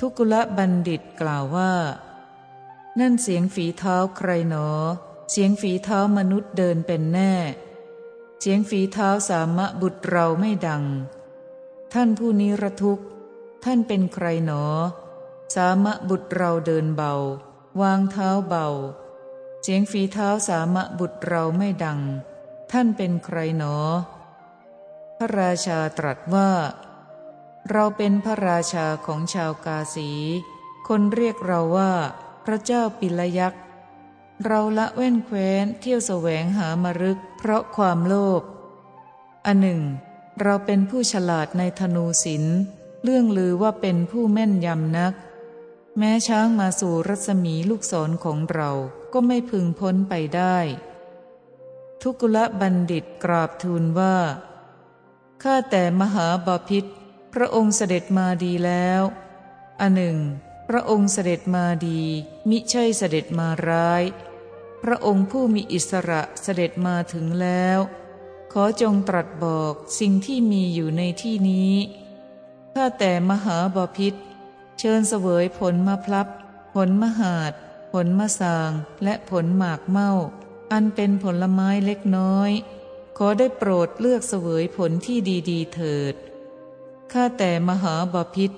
ทุกุลบัณฑิตกล่าวว่า นั่นเสียงฝีเท้าใครหนอ เสียงฝีเท้ามนุษย์เดินเป็นแน่ เสียงฝีเท้าสามะบุตรเราไม่ดัง ท่านผู้นี้ระทุกข์ ท่านเป็นใครหนอ สามะบุตรเราเดินเบา วางเท้าเบา เสียงฝีเท้าสามะบุตรเราไม่ดัง ท่านเป็นใครหนอ พระราชาตรัสว่า เราเป็นพระราชาของชาวกาสี คนเรียกเราว่า พระเจ้าปิลยักษ์ เราละเว้นแคว้นเที่ยวแสวงหามรึก เพราะความโลภ อันหนึ่ง เราเป็นผู้ฉลาดในธนูศิลป์เรื่องลือว่าเป็นผู้แม่นยำนัก แม้ช้างมาสู่รัศมีลูกศรของเราก็ไม่พึงพ้นไปได้ ทุกุละบัณฑิตกราบทูลว่า ข้าแต่มหาบาพิษ พระองค์เสด็จมาดีแล้วอันหนึ่ง พระองค์เสด็จมาดี มิใช่เสด็จมาร้าย พระองค์ผู้มีอิสระเสด็จมาถึงแล้ว ขอจงตรัสบอกสิ่งที่มีอยู่ในที่นี้ข้าแต่มหาบาพิษเชิญเสวยผลมะพลับ ผลมหาด ผลมะสาง และผลหมากเมาอันเป็นผลไม้เล็กน้อย ขอได้โปรดเลือกเสวยผลที่ดี ๆ เถิด ข้าแต่มหาบาพิษ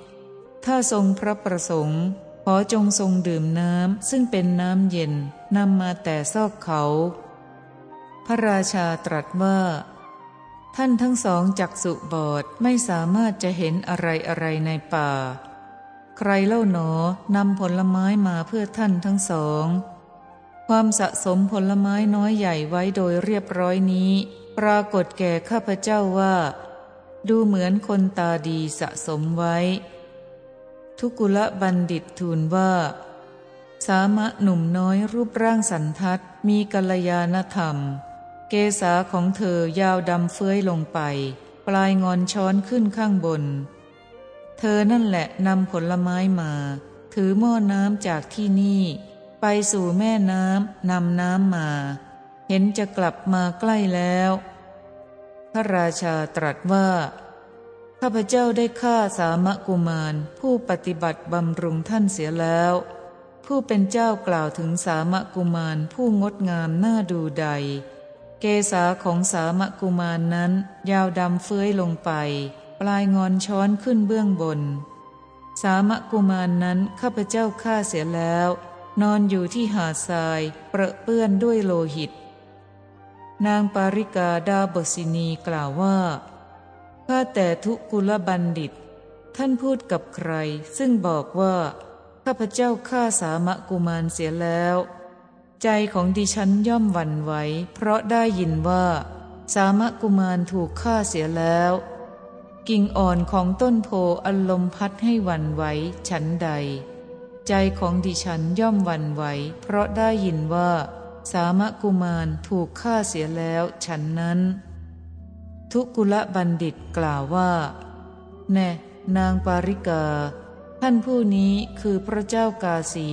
ถ้าทรงพระประสงค์ ขอจงทรงดื่มน้ำซึ่งเป็นน้ำเย็นนำมาแต่ซอกเขา พระราชาตรัสว่า ท่านทั้งสองจักสุบอดไม่สามารถจะเห็นอะไรอะไรในป่า ใครเล่าหนอนำผลไม้มาเพื่อท่านทั้งสอง ความสะสมผลไม้น้อยใหญ่ไว้โดยเรียบร้อยนี้ ปรากฏแก่ข้าพเจ้าว่า ดูเหมือนคนตาดีสะสมไว้ ทุกุละบัณฑิตทูลว่า สามะหนุ่มน้อยรูปร่างสันทัดมีกัลยาณธรรม เกษาของเธอยาวดำเฟื้อยลงไป ปลายงอนช้อนขึ้นข้างบน เธอนั่นแหละนำผลไม้มา ถือหม้อน้ำจากที่นี่ ไปสู่แม่น้ำนำน้ำมา เห็นจะกลับมาใกล้แล้ว พระราชาตรัสว่า ข้าพเจ้าได้ฆ่าสามกุมาร ผู้ปฏิบัติบำรุงท่านเสียแล้ว ผู้เป็นเจ้ากล่าวถึงสามกุมารผู้งดงามน่าดูใด เกษาของสามกุมารนนั้น ยาวดำเฟื้อยลงไป ปลายงอนช้อนขึ้นเบื้องบน สามกุมารนนั้นข้าพเจ้าฆ่าเสียแล้ว นอนอยู่ที่หาดทรายเปรอะเปื้อนด้วยโลหิต นางปาริกาดาบสินีกล่าวว่า ข้าแต่ทุกุลบัณฑิต ท่านพูดกับใคร ซึ่งบอกว่า ข้าพเจ้าฆ่าสามะกุมารเสียแล้ว ใจของดิฉันย่อมหวั่นไหว เพราะได้ยินว่า สามะกุมารถูกฆ่าเสียแล้ว กิ่งอ่อนของต้นโพอลมพัดให้หวั่นไหวฉันใด ใจของดิฉันย่อมหวั่นไหว เพราะได้ยินว่า สามะกุมารถูกฆ่าเสียแล้วฉันนั้น ทุกุละบัณฑิตกล่าวว่า แน่นางปาริกา ท่านผู้นี้คือพระเจ้ากาสี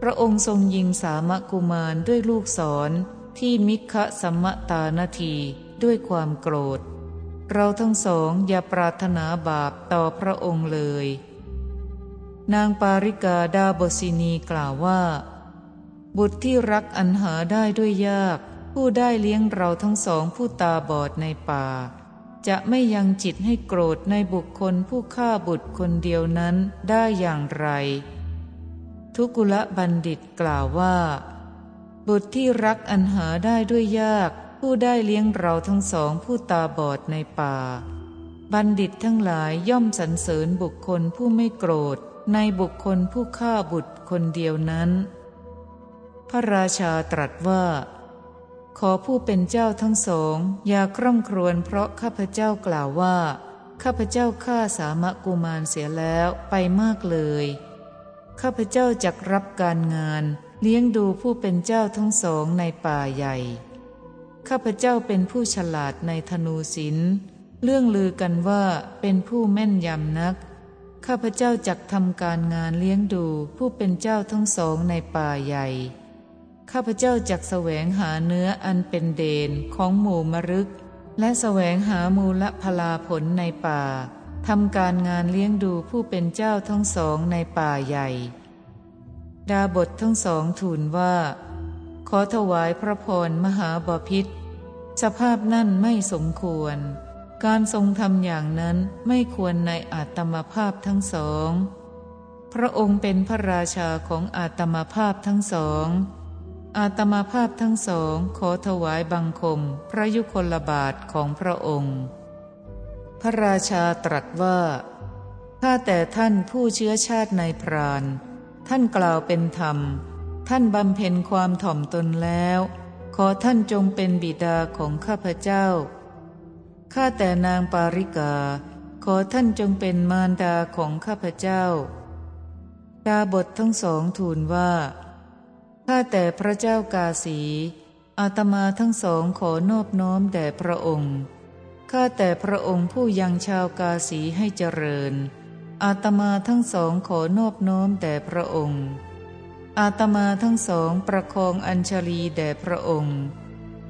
พระองค์ทรงยิงสามะกุมารด้วยลูกศรที่มิคะสัมมตานาทีด้วยความโกรธ เราทั้งสองอย่าปรารถนาบาปต่อพระองค์เลย นางปาริกาดาบสินีกล่าวว่า บุตรที่รักอันหาได้ด้วยยาก ผู้ได้เลี้ยงเราทั้งสองผู้ตาบอดในป่า จะไม่ยังจิตให้โกรธในบุคคลผู้ฆ่าบุตรคนเดียวนั้นได้อย่างไร ทุกุละบัณฑิตกล่าวว่า บุตรที่รักอันหาได้ด้วยยาก ผู้ได้เลี้ยงเราทั้งสองผู้ตาบอดในป่า บัณฑิตทั้งหลายย่อมสรรเสริญบุคคลผู้ไม่โกรธในบุคคลผู้ฆ่าบุตรคนเดียวนั้น ระราชาตรัสว่า ขอผู้เป็นเจ้าทั้งสองอย่าคร่ำครวญเพราะข้าพเจ้ากล่าวว่า ข้าพเจ้าฆ่าสามะกุมารเสียแล้วไปมากเลย ข้าพเจ้าจักรับการงานเลี้ยงดูผู้เป็นเจ้าทั้งสองในป่าใหญ่ ข้าพเจ้าเป็นผู้ฉลาดในธนูศิลป์เรื่องลือกันว่าเป็นผู้แม่นยำนัก ข้าพเจ้าจักทำการงานเลี้ยงดูผู้เป็นเจ้าทั้งสองในป่าใหญ่ ข้าพเจ้าจักแสวงหาเนื้ออันเป็นเดนของหมู่มรึก และแสวงหามูลพลาผลในป่าทำการงานเลี้ยงดูผู้เป็นเจ้าทั้งสองในป่าใหญ่ ดาบททั้งสองทูลว่า ขอถวายพระพรมหาบพิษสภาพนั่นไม่สมควร การทรงทำอย่างนั้นไม่ควรในอาตมภาพทั้งสอง พระองค์เป็นพระราชาของอาตมภาพทั้งสอง อาตมาภาพทั้งสองขอถวายบังคมพระยุคลบาทของพระองค์ พระราชาตรัสว่า ข้าแต่ท่านผู้เชื้อชาติในพราน ท่านกล่าวเป็นธรรม ท่านบำเพ็ญความถ่อมตนแล้ว ขอท่านจงเป็นบิดาของข้าพเจ้า ข้าแต่นางปาริกา ขอท่านจงเป็นมารดาของข้าพเจ้าดาบททั้งสองทูลว่า ข้าแต่พระเจ้ากาสี อาตมาทั้งสองขอนอบน้อมแด่พระองค์ ข้าแต่พระองค์ผู้ยังชาวกาสีให้เจริญ อาตมาทั้งสองขอนอบน้อมแด่พระองค์ อาตมาทั้งสองประคองอัญชลีแด่พระองค์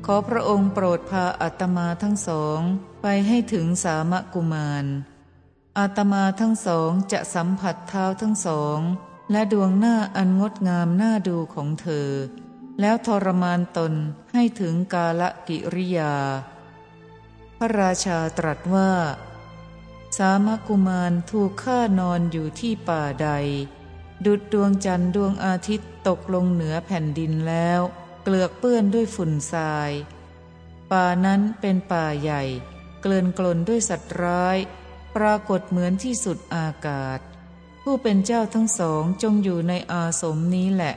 ขอพระองค์โปรดพาอาตมาทั้งสองไปให้ถึงสามกุมาร อาตมาทั้งสองจะสัมผัสเท้าทั้งสอง และดวงหน้าอันงดงามน่าดูของเธอ แล้วทรมานตนให้ถึงกาลกิริยา พระราชาตรัสว่า สามกุมารถูกฆ่านอนอยู่ที่ป่าใด ดุดดวงจันทร์ดวงอาทิตย์ตกลงเหนือแผ่นดินแล้ว เกลือกเปื้อนด้วยฝุ่นทราย ป่านั้นเป็นป่าใหญ่ เกลื่อนกลนด้วยสัตว์ร้าย ปรากฏเหมือนที่สุดอากาศ ผู้เป็นเจ้าทั้งสองจงอยู่ในอาสมนี้แหละ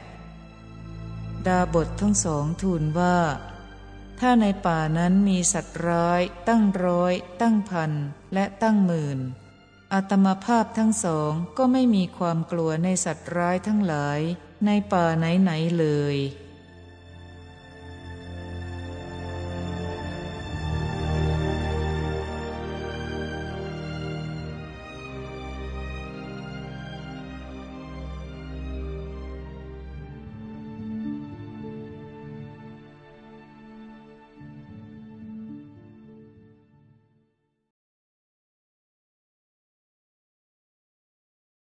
ดาบททั้งสองทูลว่า ถ้าในป่านั้นมีสัตว์ร้าย ตั้งร้อย ตั้งพันและตั้งหมื่นอาตมาภาพทั้งสองก็ไม่มีความกลัวในสัตว์ร้ายทั้งหลาย ในป่าไหนๆเลย